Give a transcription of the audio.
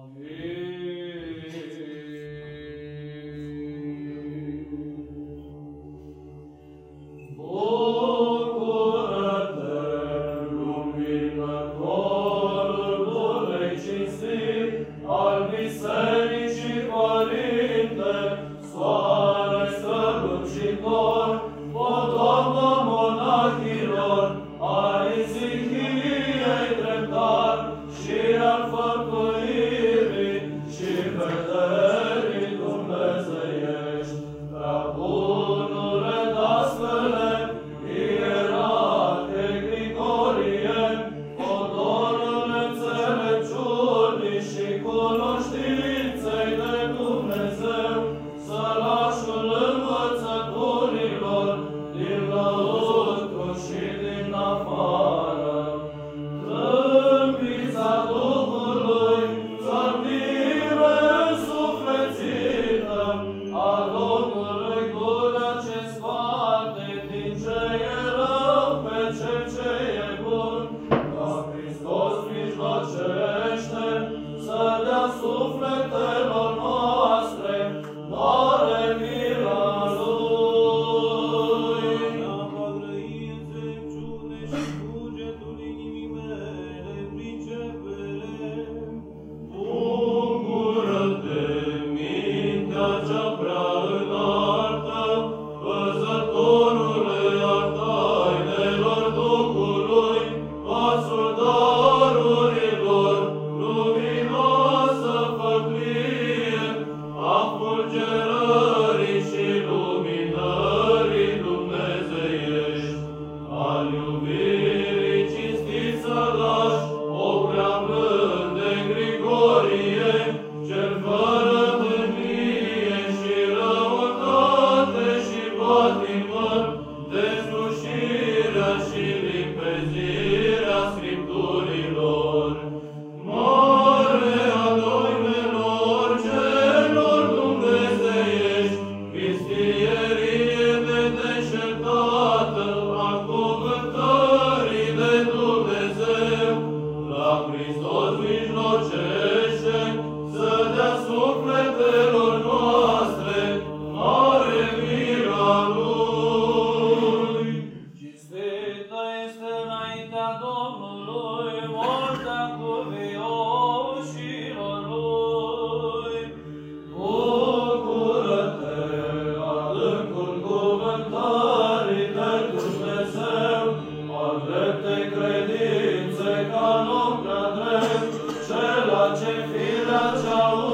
Aleluia. 내 Sim.